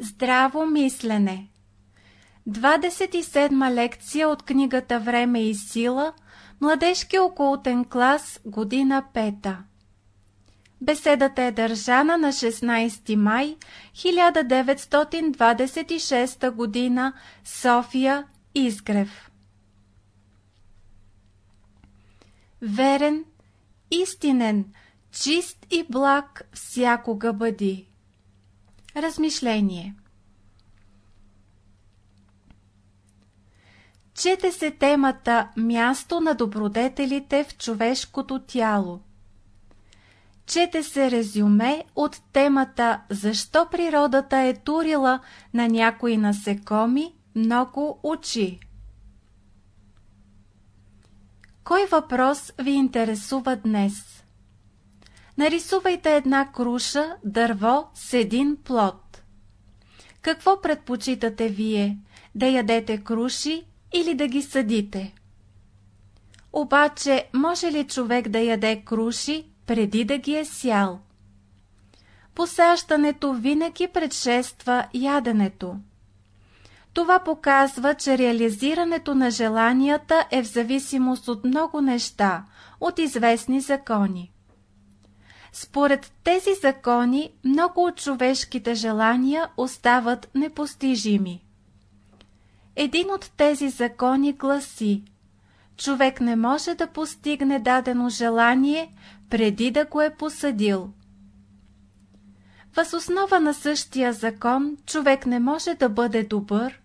Здраво мислене 27 лекция от книгата Време и сила, младежки околотен клас, година пета. Беседата е държана на 16 май 1926 година, София, Изгрев. Верен, истинен, чист и благ всякога бъди. Размишление Чете се темата Място на добродетелите в човешкото тяло. Чете се резюме от темата Защо природата е турила на някои насекоми много очи. Кой въпрос ви интересува днес? Нарисувайте една круша, дърво с един плод. Какво предпочитате вие? Да ядете круши или да ги съдите? Обаче, може ли човек да яде круши, преди да ги е сял? Посащането винаги предшества яденето. Това показва, че реализирането на желанията е в зависимост от много неща, от известни закони. Според тези закони, много от човешките желания остават непостижими. Един от тези закони гласи Човек не може да постигне дадено желание, преди да го е посъдил. Въз основа на същия закон, човек не може да бъде добър,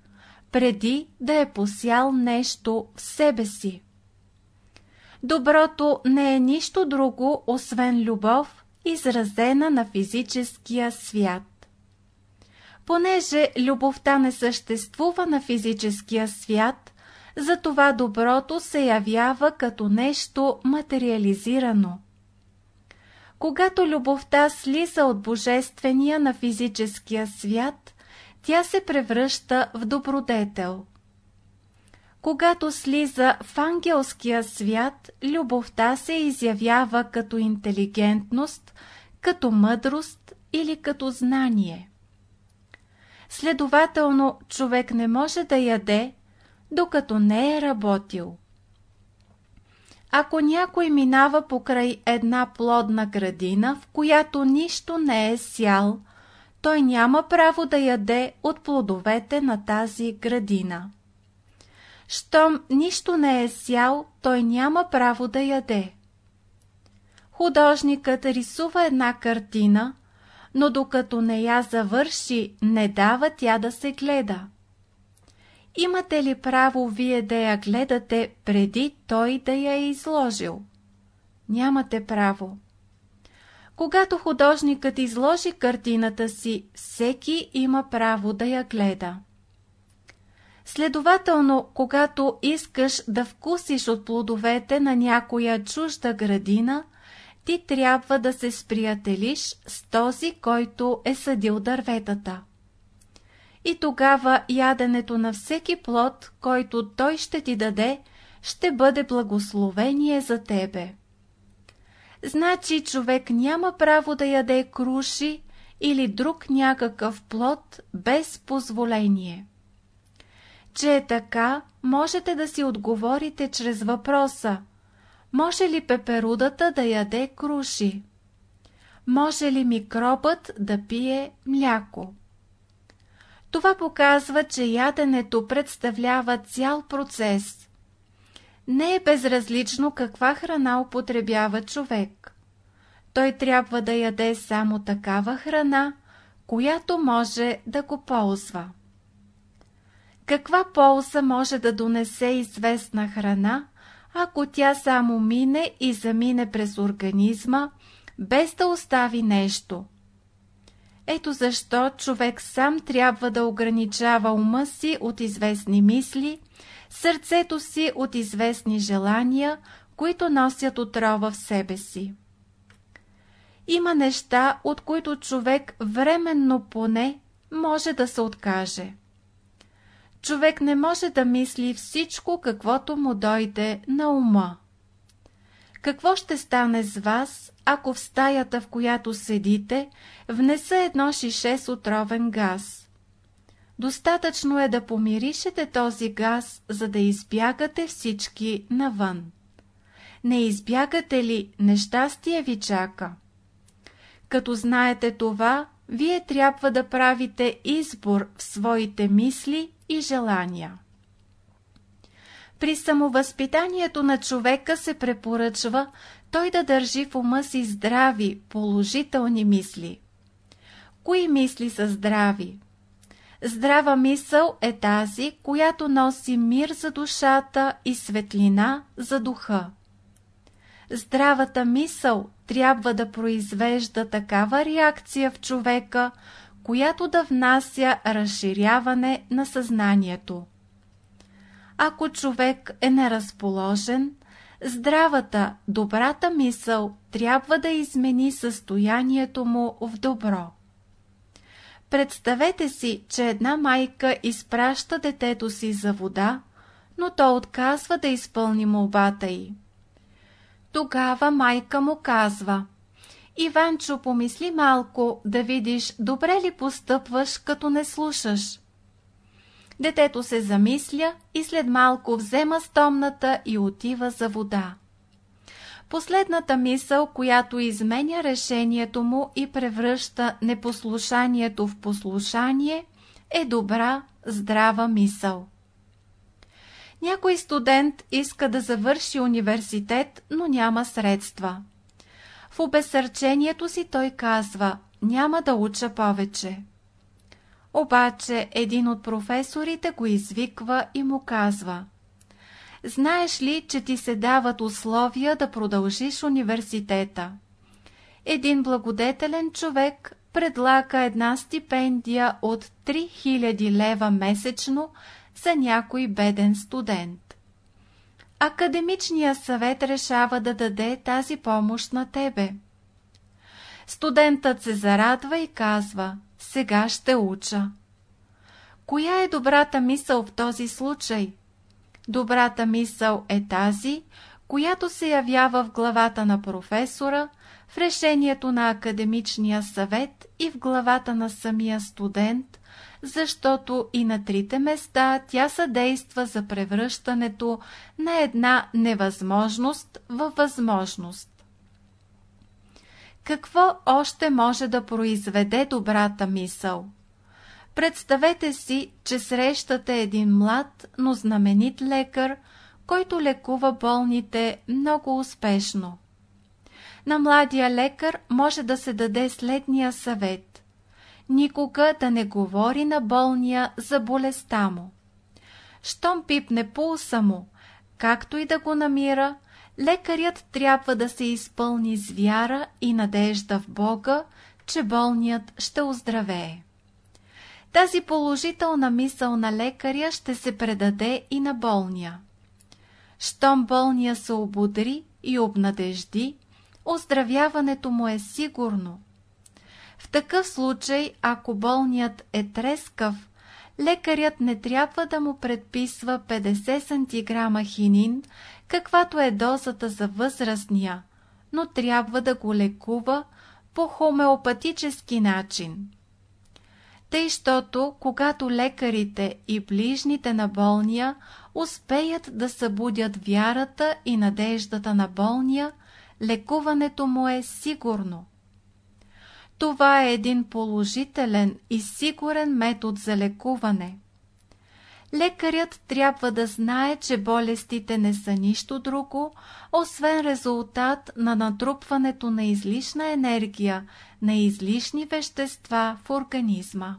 преди да е посял нещо в себе си. Доброто не е нищо друго, освен любов, изразена на физическия свят. Понеже любовта не съществува на физическия свят, затова доброто се явява като нещо материализирано. Когато любовта слиза от божествения на физическия свят, тя се превръща в добродетел. Когато слиза в ангелския свят, любовта се изявява като интелигентност, като мъдрост или като знание. Следователно, човек не може да яде, докато не е работил. Ако някой минава покрай една плодна градина, в която нищо не е сял, той няма право да яде от плодовете на тази градина. Щом нищо не е сял, той няма право да яде. Художникът рисува една картина, но докато не я завърши, не дава тя да се гледа. Имате ли право вие да я гледате преди той да я е изложил? Нямате право. Когато художникът изложи картината си, всеки има право да я гледа. Следователно, когато искаш да вкусиш от плодовете на някоя чужда градина, ти трябва да се сприятелиш с този, който е съдил дърветата. И тогава яденето на всеки плод, който той ще ти даде, ще бъде благословение за тебе. Значи човек няма право да яде круши или друг някакъв плод без позволение. Че е така, можете да си отговорите чрез въпроса Може ли пеперудата да яде круши? Може ли микробът да пие мляко? Това показва, че яденето представлява цял процес – не е безразлично каква храна употребява човек. Той трябва да яде само такава храна, която може да го ползва. Каква полза може да донесе известна храна, ако тя само мине и замине през организма, без да остави нещо? Ето защо човек сам трябва да ограничава ума си от известни мисли, сърцето си от известни желания, които носят отрова в себе си. Има неща, от които човек временно поне може да се откаже. Човек не може да мисли всичко, каквото му дойде на ума. Какво ще стане с вас, ако в стаята, в която седите, внеса едно шише с отровен газ? Достатъчно е да помиришете този газ, за да избягате всички навън. Не избягате ли, нещастие ви чака. Като знаете това, вие трябва да правите избор в своите мисли и желания. При самовъзпитанието на човека се препоръчва той да държи в ума си здрави, положителни мисли. Кои мисли са здрави? Здрава мисъл е тази, която носи мир за душата и светлина за духа. Здравата мисъл трябва да произвежда такава реакция в човека, която да внася разширяване на съзнанието. Ако човек е неразположен, здравата, добрата мисъл трябва да измени състоянието му в добро. Представете си, че една майка изпраща детето си за вода, но то отказва да изпълни молбата й. Тогава майка му казва Иванчо, помисли малко да видиш добре ли постъпваш, като не слушаш. Детето се замисля и след малко взема стомната и отива за вода. Последната мисъл, която изменя решението му и превръща непослушанието в послушание, е добра, здрава мисъл. Някой студент иска да завърши университет, но няма средства. В обесърчението си той казва, няма да уча повече. Обаче един от професорите го извиква и му казва Знаеш ли, че ти се дават условия да продължиш университета? Един благодетелен човек предлага една стипендия от 3000 лева месечно за някой беден студент. Академичният съвет решава да даде тази помощ на тебе. Студентът се зарадва и казва, сега ще уча. Коя е добрата мисъл в този случай? Добрата мисъл е тази, която се явява в главата на професора, в решението на академичния съвет и в главата на самия студент, защото и на трите места тя съдейства за превръщането на една невъзможност във възможност. Какво още може да произведе добрата мисъл? Представете си, че срещате един млад, но знаменит лекар, който лекува болните много успешно. На младия лекар може да се даде следния съвет. Никога да не говори на болния за болестта му. Щом пипне пулса му, както и да го намира, лекарят трябва да се изпълни с вяра и надежда в Бога, че болният ще оздравее. Тази положителна мисъл на лекаря ще се предаде и на болния. Щом болния се ободри и обнадежди, оздравяването му е сигурно. В такъв случай, ако болният е трескав, лекарят не трябва да му предписва 50 сантиграма хинин, каквато е дозата за възрастния, но трябва да го лекува по хомеопатически начин. Тъй, щото, когато лекарите и ближните на болния успеят да събудят вярата и надеждата на болния, лекуването му е сигурно. Това е един положителен и сигурен метод за лекуване. Лекарят трябва да знае, че болестите не са нищо друго, освен резултат на натрупването на излишна енергия, на излишни вещества в организма.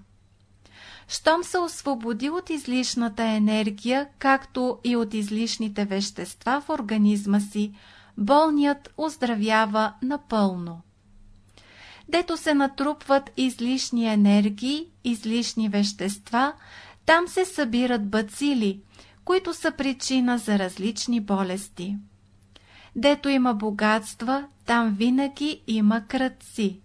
Щом се освободи от излишната енергия, както и от излишните вещества в организма си, болният оздравява напълно. Дето се натрупват излишни енергии, излишни вещества, там се събират бацили, които са причина за различни болести. Дето има богатства, там винаги има кръци.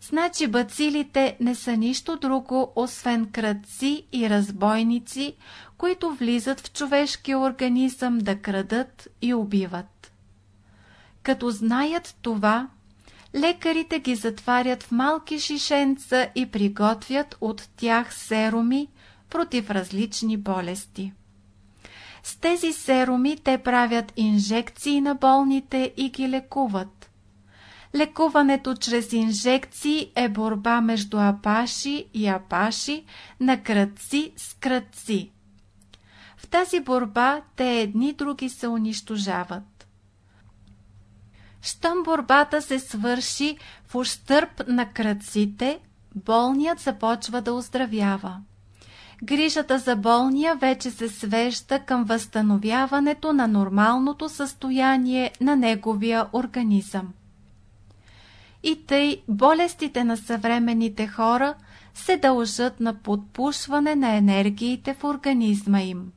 Значи бацилите не са нищо друго, освен кръци и разбойници, които влизат в човешкия организъм да крадат и убиват. Като знаят това, лекарите ги затварят в малки шишенца и приготвят от тях серуми против различни болести. С тези серуми те правят инжекции на болните и ги лекуват. Лекуването чрез инжекции е борба между апаши и апаши на кръци с кръци. В тази борба те едни други се унищожават. Щом борбата се свърши в ущърп на кръците, болният започва да оздравява. Грижата за болния вече се свежда към възстановяването на нормалното състояние на неговия организъм. И тъй болестите на съвременните хора се дължат на подпушване на енергиите в организма им.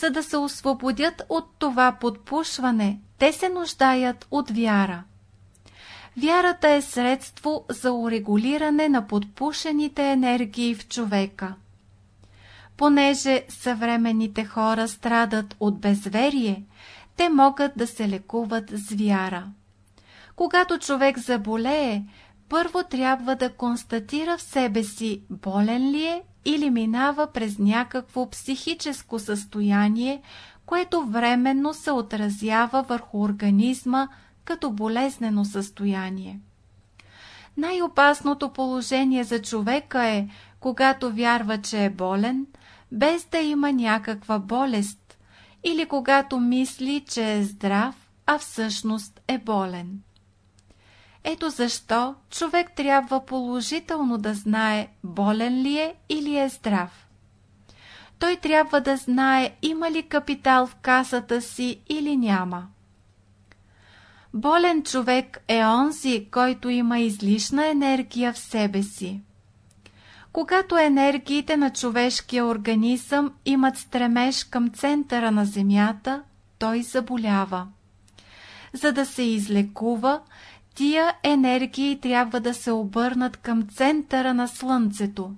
За да се освободят от това подпушване, те се нуждаят от вяра. Вярата е средство за урегулиране на подпушените енергии в човека. Понеже съвременните хора страдат от безверие, те могат да се лекуват с вяра. Когато човек заболее, първо трябва да констатира в себе си болен ли е или минава през някакво психическо състояние, което временно се отразява върху организма като болезнено състояние. Най-опасното положение за човека е, когато вярва, че е болен, без да има някаква болест, или когато мисли, че е здрав, а всъщност е болен. Ето защо човек трябва положително да знае болен ли е или е здрав. Той трябва да знае има ли капитал в касата си или няма. Болен човек е онзи, който има излишна енергия в себе си. Когато енергиите на човешкия организъм имат стремеж към центъра на Земята, той заболява. За да се излекува, тия енергии трябва да се обърнат към центъра на Слънцето.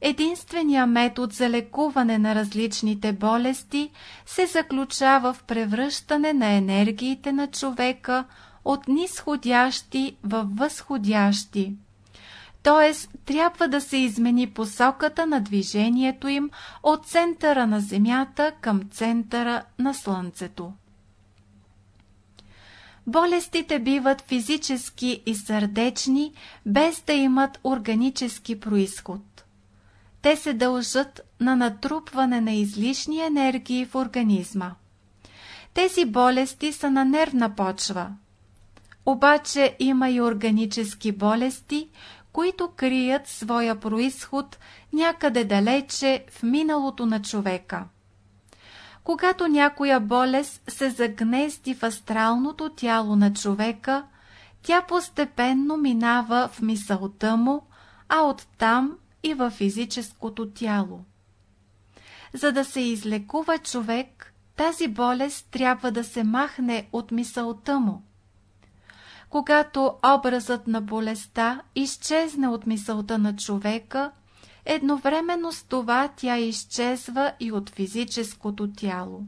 Единственият метод за лекуване на различните болести се заключава в превръщане на енергиите на човека от нисходящи в възходящи. Т.е. трябва да се измени посоката на движението им от центъра на Земята към центъра на Слънцето. Болестите биват физически и сърдечни, без да имат органически происход. Те се дължат на натрупване на излишни енергии в организма. Тези болести са на нервна почва. Обаче има и органически болести, които крият своя происход някъде далече в миналото на човека. Когато някоя болест се загнезди в астралното тяло на човека, тя постепенно минава в мисълта му, а оттам и във физическото тяло. За да се излекува човек, тази болест трябва да се махне от мисълта му. Когато образът на болестта изчезне от мисълта на човека, едновременно с това тя изчезва и от физическото тяло.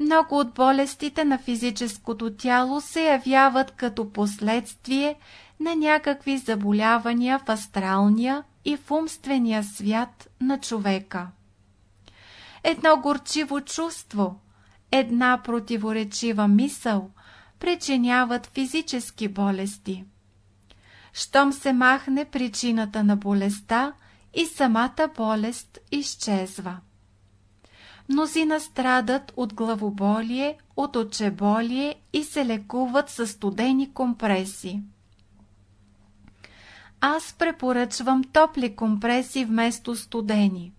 Много от болестите на физическото тяло се явяват като последствие на някакви заболявания в астралния и в умствения свят на човека. Едно горчиво чувство, една противоречива мисъл причиняват физически болести. Щом се махне причината на болестта и самата болест изчезва. Мнозина страдат от главоболие, от очеболие и се лекуват с студени компреси. Аз препоръчвам топли компреси вместо студени.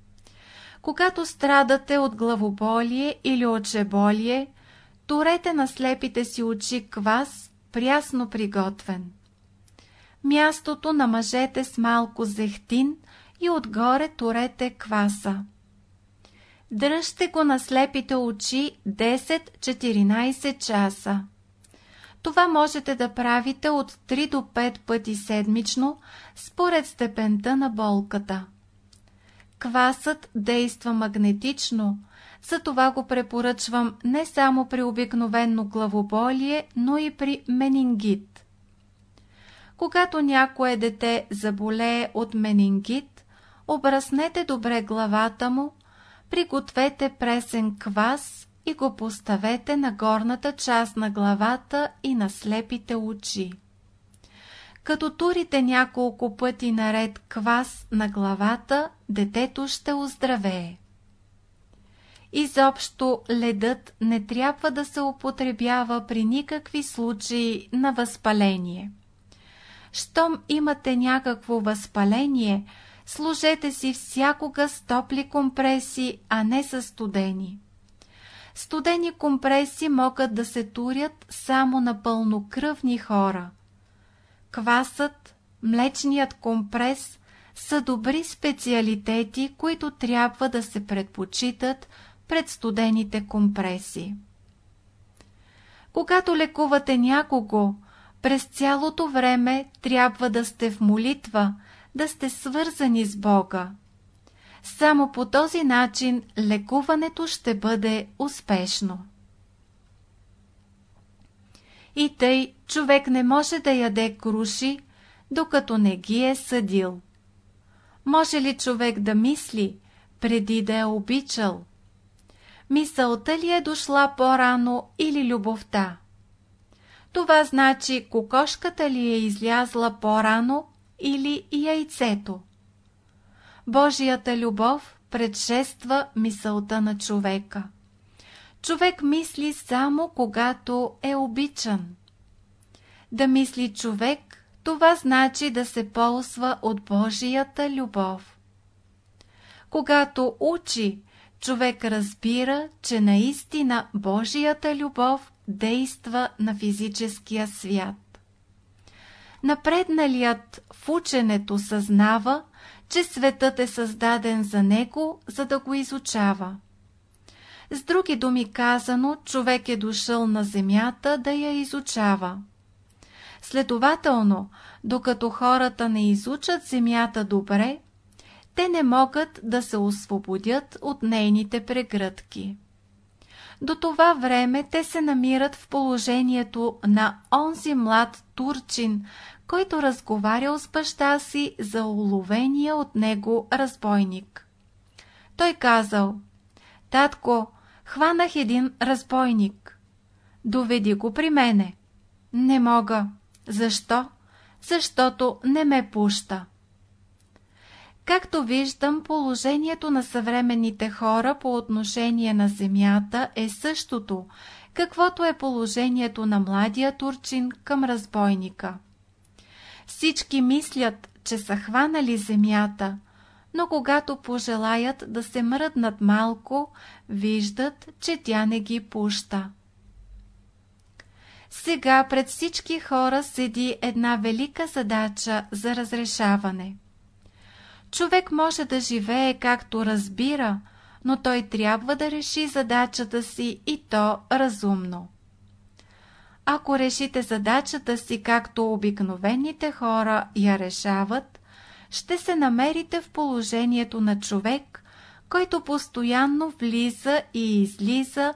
Когато страдате от главоболие или очеболие, турете на слепите си очи квас, прясно приготвен. Мястото намажете с малко зехтин и отгоре турете кваса. Дръжте го на слепите очи 10-14 часа. Това можете да правите от 3 до 5 пъти седмично, според степента на болката. Квасът действа магнетично, Затова го препоръчвам не само при обикновенно главоболие, но и при менингит. Когато някое дете заболее от менингит, обраснете добре главата му, пригответе пресен квас и го поставете на горната част на главата и на слепите очи. Като турите няколко пъти наред квас на главата, детето ще оздравее. Изобщо ледът не трябва да се употребява при никакви случаи на възпаление. Щом имате някакво възпаление, служете си всякога с топли компреси, а не с студени. Студени компреси могат да се турят само на пълнокръвни хора. Квасът, млечният компрес са добри специалитети, които трябва да се предпочитат пред студените компреси. Когато лекувате някого, през цялото време трябва да сте в молитва, да сте свързани с Бога. Само по този начин лекуването ще бъде успешно. И тъй човек не може да яде круши, докато не ги е съдил. Може ли човек да мисли, преди да е обичал? Мисълта ли е дошла по-рано или любовта? Това значи кокошката ли е излязла по-рано или яйцето? Божията любов предшества мисълта на човека. Човек мисли само когато е обичан. Да мисли човек, това значи да се ползва от Божията любов. Когато учи, човек разбира, че наистина Божията любов действа на физическия свят. Напредналият в ученето съзнава, че светът е създаден за него, за да го изучава. С други думи казано, човек е дошъл на земята да я изучава. Следователно, докато хората не изучат земята добре, те не могат да се освободят от нейните прегръдки. До това време те се намират в положението на онзи млад турчин, който разговарял с баща си за уловения от него разбойник. Той казал, «Татко, хванах един разбойник. Доведи го при мене». «Не мога». «Защо?» «Защото не ме пуща». Както виждам, положението на съвременните хора по отношение на земята е същото, каквото е положението на младия турчин към разбойника. Всички мислят, че са хванали земята, но когато пожелаят да се мръднат малко, виждат, че тя не ги пуща. Сега пред всички хора седи една велика задача за разрешаване. Човек може да живее както разбира, но той трябва да реши задачата си и то разумно. Ако решите задачата си както обикновените хора я решават, ще се намерите в положението на човек, който постоянно влиза и излиза,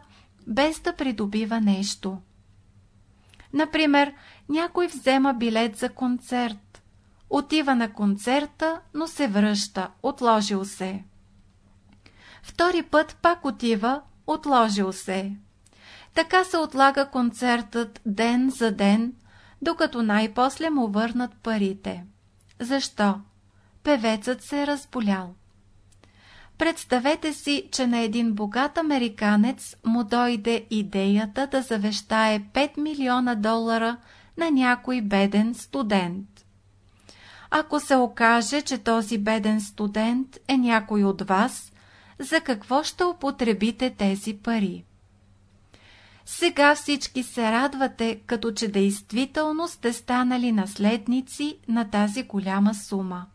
без да придобива нещо. Например, някой взема билет за концерт. Отива на концерта, но се връща, отложил се. Втори път пак отива, отложил се. Така се отлага концертът ден за ден, докато най-после му върнат парите. Защо? Певецът се е разболял. Представете си, че на един богат американец му дойде идеята да завещае 5 милиона долара на някой беден студент. Ако се окаже, че този беден студент е някой от вас, за какво ще употребите тези пари? Сега всички се радвате, като че действително сте станали наследници на тази голяма сума.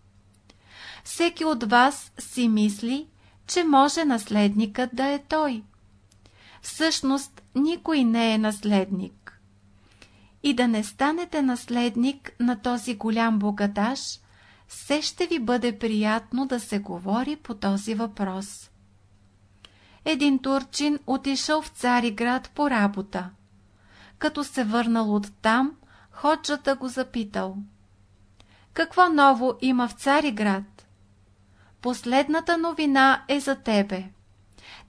Всеки от вас си мисли, че може наследникът да е той. Всъщност, никой не е наследник. И да не станете наследник на този голям богаташ, все ще ви бъде приятно да се говори по този въпрос. Един турчин отишъл в Цариград по работа. Като се върнал от там, ходжата го запитал. Какво ново има в Цариград? Последната новина е за тебе.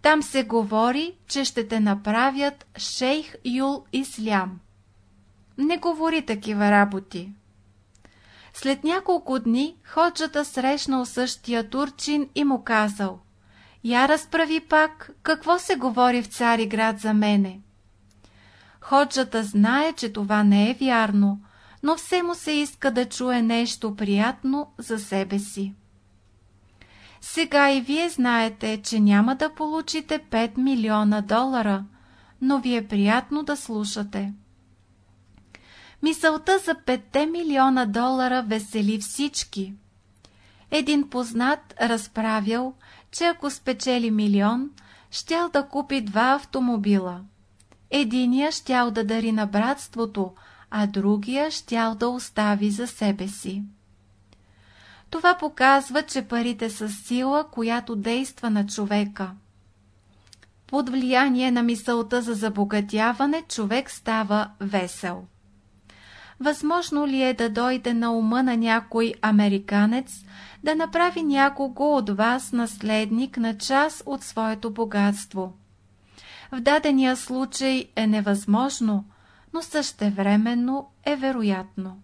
Там се говори, че ще те направят шейх Юл Ислям. Не говори такива работи. След няколко дни ходжата срещнал същия турчин и му казал Я разправи пак, какво се говори в Цариград за мене. Ходжата знае, че това не е вярно, но все му се иска да чуе нещо приятно за себе си. Сега и вие знаете, че няма да получите 5 милиона долара, но ви е приятно да слушате. Мисълта за 5 милиона долара весели всички. Един познат разправял, че ако спечели милион, щял да купи два автомобила. Единия щял да дари на братството, а другия щял да остави за себе си. Това показва, че парите са сила, която действа на човека. Под влияние на мисълта за забогатяване човек става весел. Възможно ли е да дойде на ума на някой американец да направи някого от вас наследник на част от своето богатство? В дадения случай е невъзможно, но същевременно е вероятно.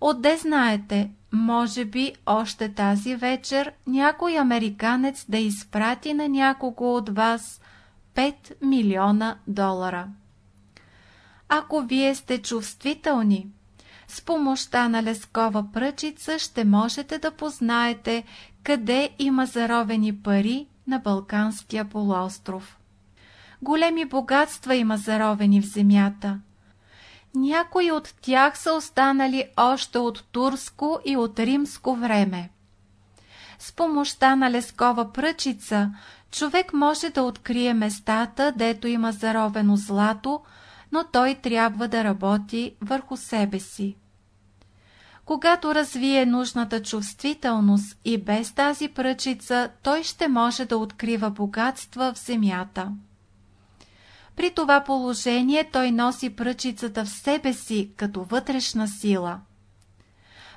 Отде знаете, може би още тази вечер някой американец да изпрати на някого от вас 5 милиона долара. Ако вие сте чувствителни, с помощта на лескова пръчица ще можете да познаете къде има заровени пари на Балканския полуостров. Големи богатства има заровени в земята. Някои от тях са останали още от турско и от римско време. С помощта на лескова пръчица човек може да открие местата, дето има заровено злато, но той трябва да работи върху себе си. Когато развие нужната чувствителност и без тази пръчица, той ще може да открива богатства в земята. При това положение той носи пръчицата в себе си като вътрешна сила.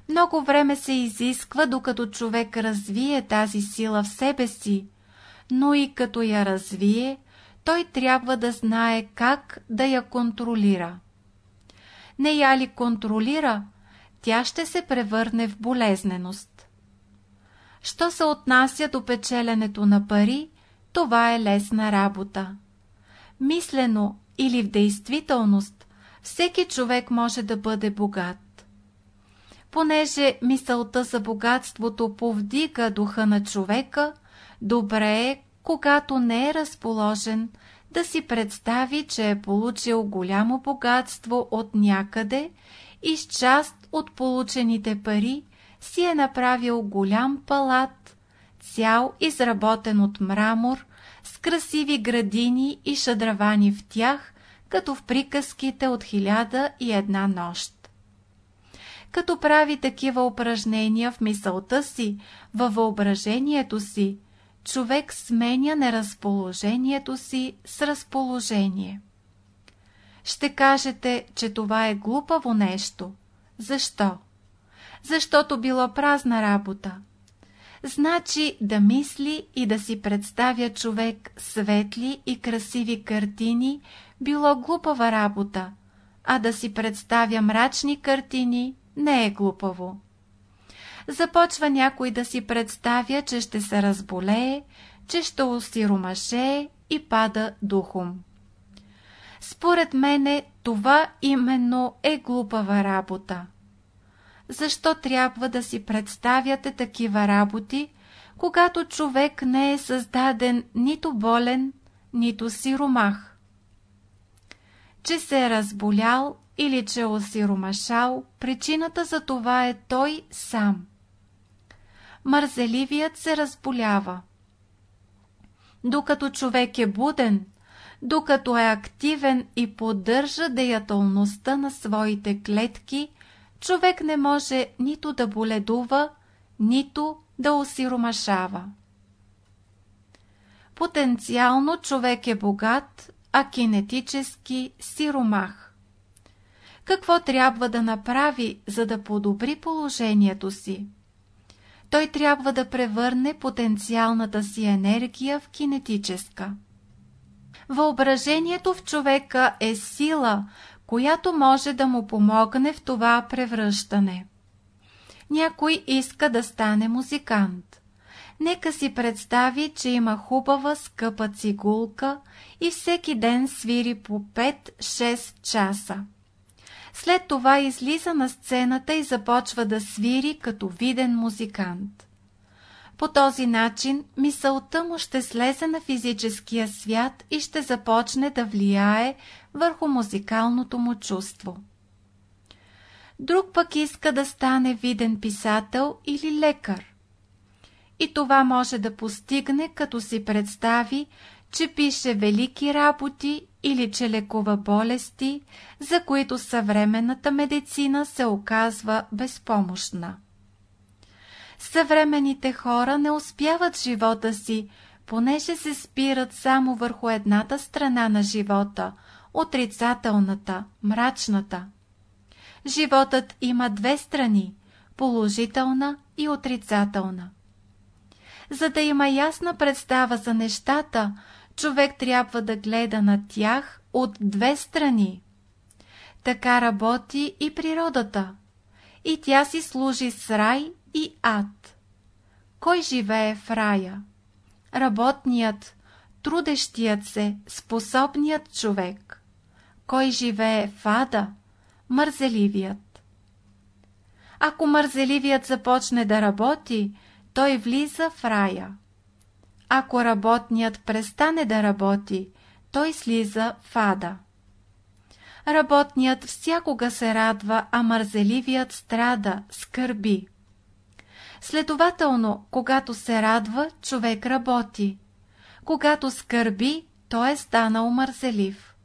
Много време се изисква, докато човек развие тази сила в себе си, но и като я развие, той трябва да знае как да я контролира. Не я ли контролира, тя ще се превърне в болезненост. Що се отнася до печеленето на пари, това е лесна работа. Мислено или в действителност, всеки човек може да бъде богат. Понеже мисълта за богатството повдига духа на човека, добре е, когато не е разположен, да си представи, че е получил голямо богатство от някъде и с част от получените пари си е направил голям палат, цял изработен от мрамор, с красиви градини и шадравани в тях, като в приказките от хиляда и една нощ. Като прави такива упражнения в мисълта си, във въображението си, човек сменя неразположението си с разположение. Ще кажете, че това е глупаво нещо. Защо? Защото било празна работа. Значи да мисли и да си представя човек светли и красиви картини било глупава работа, а да си представя мрачни картини не е глупаво. Започва някой да си представя, че ще се разболее, че ще осиромаше и пада духом. Според мене това именно е глупава работа. Защо трябва да си представяте такива работи, когато човек не е създаден нито болен, нито сиромах? Че се е разболял или че е осиромашал, причината за това е той сам. Мързеливият се разболява. Докато човек е буден, докато е активен и поддържа деятелността на своите клетки, човек не може нито да боледува, нито да осиромашава. потенциално човек е богат, а кинетически сиромах. Какво трябва да направи, за да подобри положението си? Той трябва да превърне потенциалната си енергия в кинетическа. Въображението в човека е сила, която може да му помогне в това превръщане. Някой иска да стане музикант. Нека си представи, че има хубава, скъпа цигулка и всеки ден свири по 5-6 часа. След това излиза на сцената и започва да свири като виден музикант. По този начин мисълта му ще слезе на физическия свят и ще започне да влияе върху музикалното му чувство. Друг пък иска да стане виден писател или лекар. И това може да постигне, като си представи, че пише велики работи или че лекува болести, за които съвременната медицина се оказва безпомощна. Съвременните хора не успяват живота си, понеже се спират само върху едната страна на живота, отрицателната, мрачната. Животът има две страни – положителна и отрицателна. За да има ясна представа за нещата, човек трябва да гледа на тях от две страни. Така работи и природата. И тя си служи с рай и ад. Кой живее в рая? Работният, трудещият се, способният човек. Кой живее в ада? Мързеливият. Ако мързеливият започне да работи, той влиза в рая. Ако работният престане да работи, той слиза в ада. Работният всякога се радва, а мързеливият страда, скърби. Следователно, когато се радва, човек работи. Когато скърби, той е станал мързелив.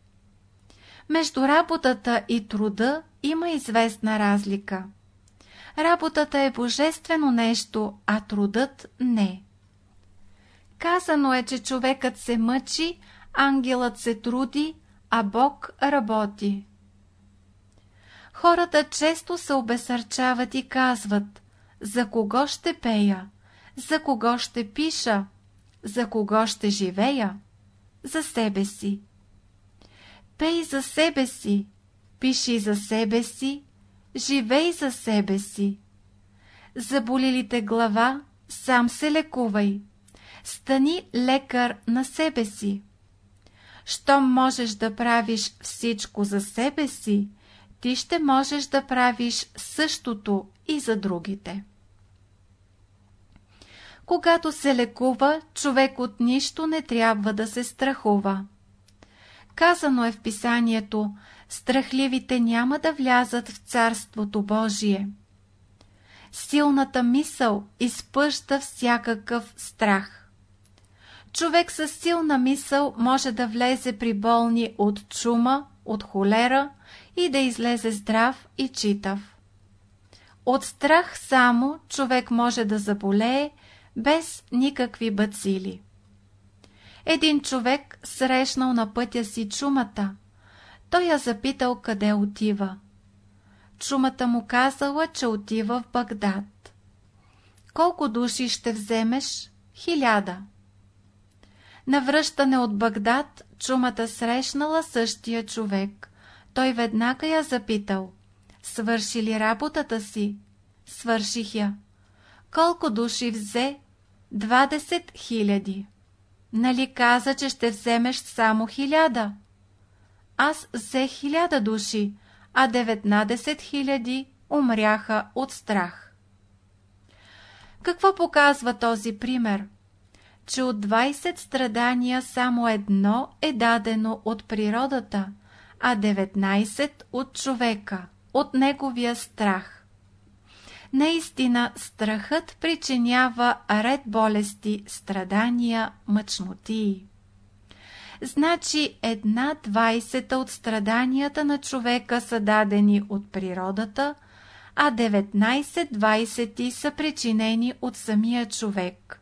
Между работата и труда има известна разлика. Работата е божествено нещо, а трудът не. Казано е, че човекът се мъчи, ангелът се труди, а Бог работи. Хората често се обесърчават и казват За кого ще пея? За кого ще пиша? За кого ще живея? За себе си. Пей за себе си, пиши за себе си, живей за себе си. Заболилите глава, сам се лекувай. Стани лекар на себе си. Щом можеш да правиш всичко за себе си, ти ще можеш да правиш същото и за другите. Когато се лекува, човек от нищо не трябва да се страхува. Казано е в писанието, страхливите няма да влязат в Царството Божие. Силната мисъл изпъща всякакъв страх. Човек с силна мисъл може да влезе при болни от чума, от холера и да излезе здрав и читав. От страх само човек може да заболее без никакви бацили. Един човек срещнал на пътя си чумата. Той я запитал къде отива. Чумата му казала, че отива в Багдад. Колко души ще вземеш? Хиляда. На връщане от Багдад, чумата срещнала същия човек. Той веднага я запитал. Свърши ли работата си? Свърших я. Колко души взе? 20 хиляди. Нали каза, че ще вземеш само хиляда? Аз взех хиляда души, а 19 хиляди умряха от страх. Какво показва този пример? Че от 20 страдания само едно е дадено от природата, а 19 от човека, от неговия страх. Наистина, страхът причинява ред болести, страдания, мъчнотии. Значи една двайсета от страданията на човека са дадени от природата, а 19 двайсети са причинени от самия човек.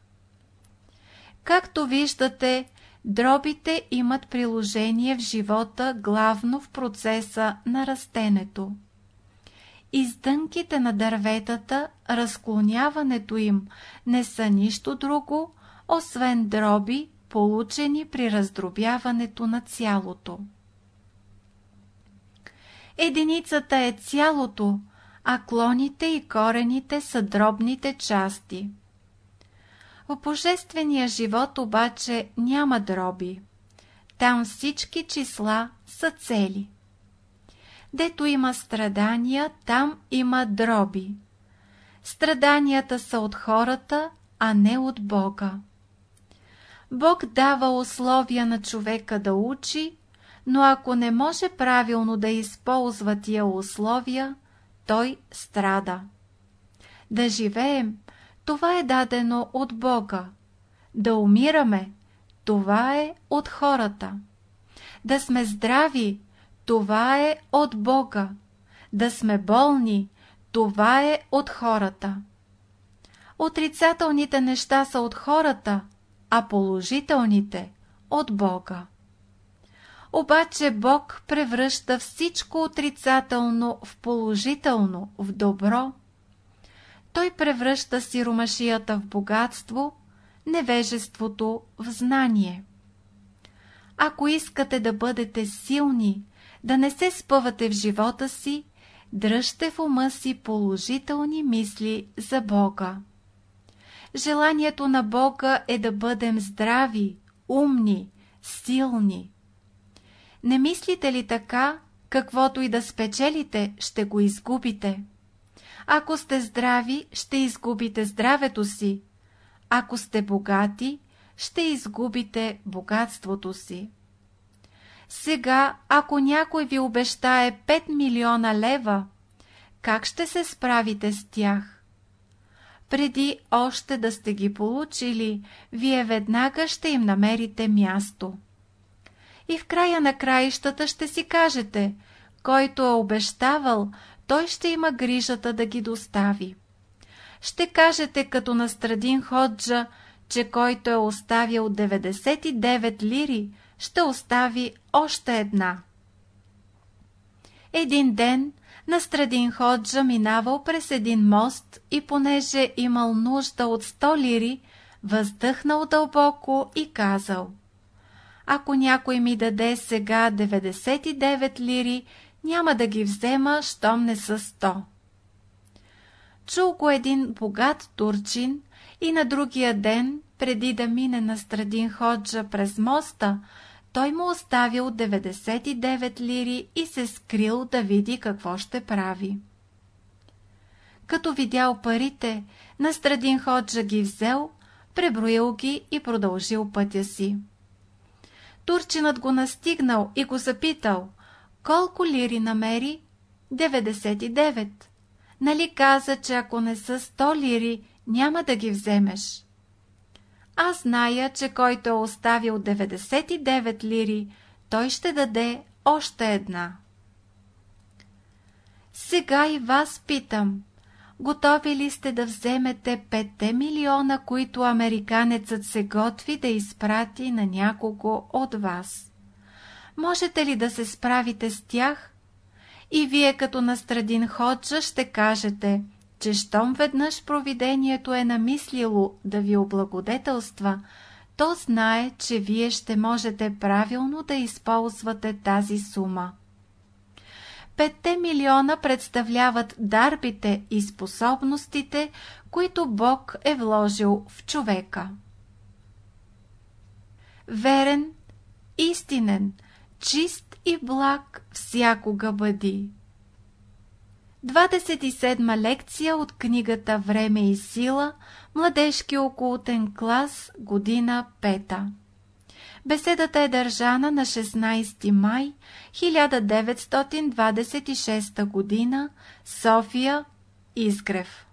Както виждате, дробите имат приложение в живота главно в процеса на растенето. Издънките на дърветата, разклоняването им не са нищо друго, освен дроби, получени при раздробяването на цялото. Единицата е цялото, а клоните и корените са дробните части. В божествения живот обаче няма дроби. Там всички числа са цели. Дето има страдания, там има дроби. Страданията са от хората, а не от Бога. Бог дава условия на човека да учи, но ако не може правилно да използва тия условия, той страда. Да живеем, това е дадено от Бога. Да умираме, това е от хората. Да сме здрави, това е от Бога. Да сме болни, това е от хората. Отрицателните неща са от хората, а положителните – от Бога. Обаче Бог превръща всичко отрицателно в положително, в добро. Той превръща сиромашията в богатство, невежеството в знание. Ако искате да бъдете силни, да не се спъвате в живота си, дръжте в ума си положителни мисли за Бога. Желанието на Бога е да бъдем здрави, умни, силни. Не мислите ли така, каквото и да спечелите, ще го изгубите? Ако сте здрави, ще изгубите здравето си. Ако сте богати, ще изгубите богатството си. Сега, ако някой ви обещае 5 милиона лева, как ще се справите с тях? Преди още да сте ги получили, вие веднага ще им намерите място. И в края на краищата ще си кажете, който е обещавал, той ще има грижата да ги достави. Ще кажете като на Страдин Ходжа, че който е оставил 99 лири, ще остави още една. Един ден Настрадин Ходжа минавал през един мост и понеже имал нужда от 100 лири, въздъхнал дълбоко и казал Ако някой ми даде сега 99 лири, няма да ги взема, щом не са 100. Чул го един богат турчин и на другия ден, преди да мине на Страдин Ходжа през моста, той му оставил 99 лири и се скрил да види какво ще прави. Като видял парите, Настрадин Ходжа ги взел, преброил ги и продължил пътя си. Турчинът го настигнал и го запитал, колко лири намери? 99. Нали каза, че ако не са 100 лири, няма да ги вземеш? Аз зная, че който е оставил 99 лири, той ще даде още една. Сега и вас питам, готови ли сте да вземете 5 милиона, които американецът се готви да изпрати на някого от вас? Можете ли да се справите с тях? И вие като на Страдин Ходжа ще кажете – че щом веднъж провидението е намислило да ви облагодетелства, то знае, че вие ще можете правилно да използвате тази сума. Петте милиона представляват дарбите и способностите, които Бог е вложил в човека. Верен, истинен, чист и благ всякога бъди. 27 лекция от книгата Време и сила, младежки окултен клас, година 5. Беседата е държана на 16 май 1926 година, София, Изгрев.